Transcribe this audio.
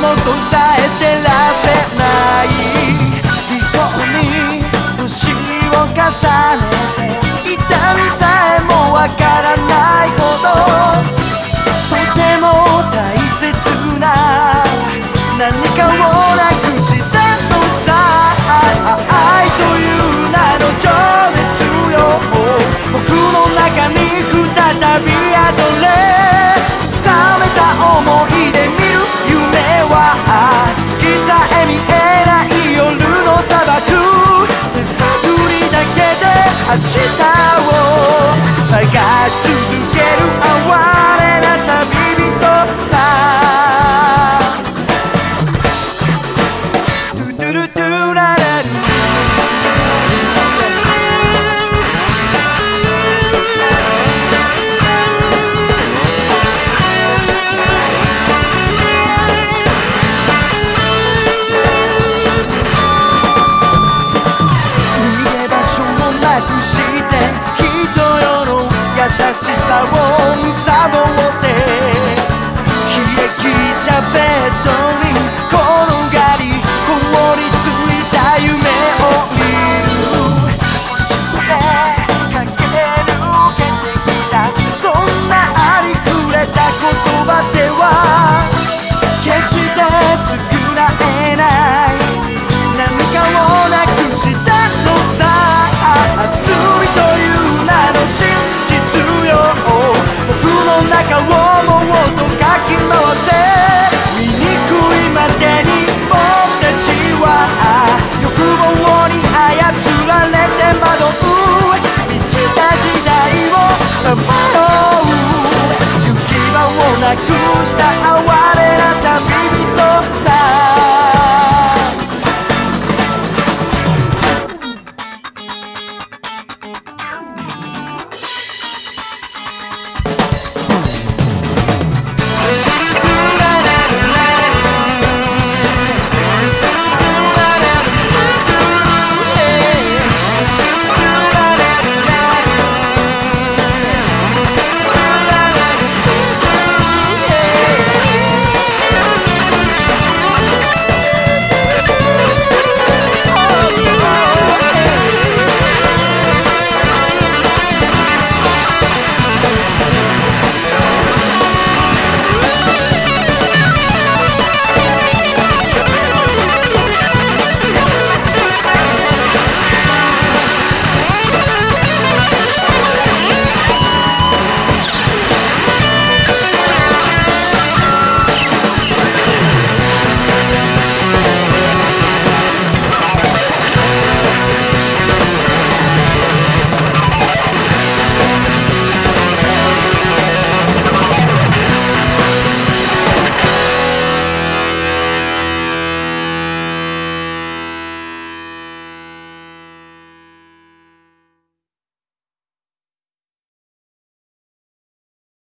motocicleta 明日を探して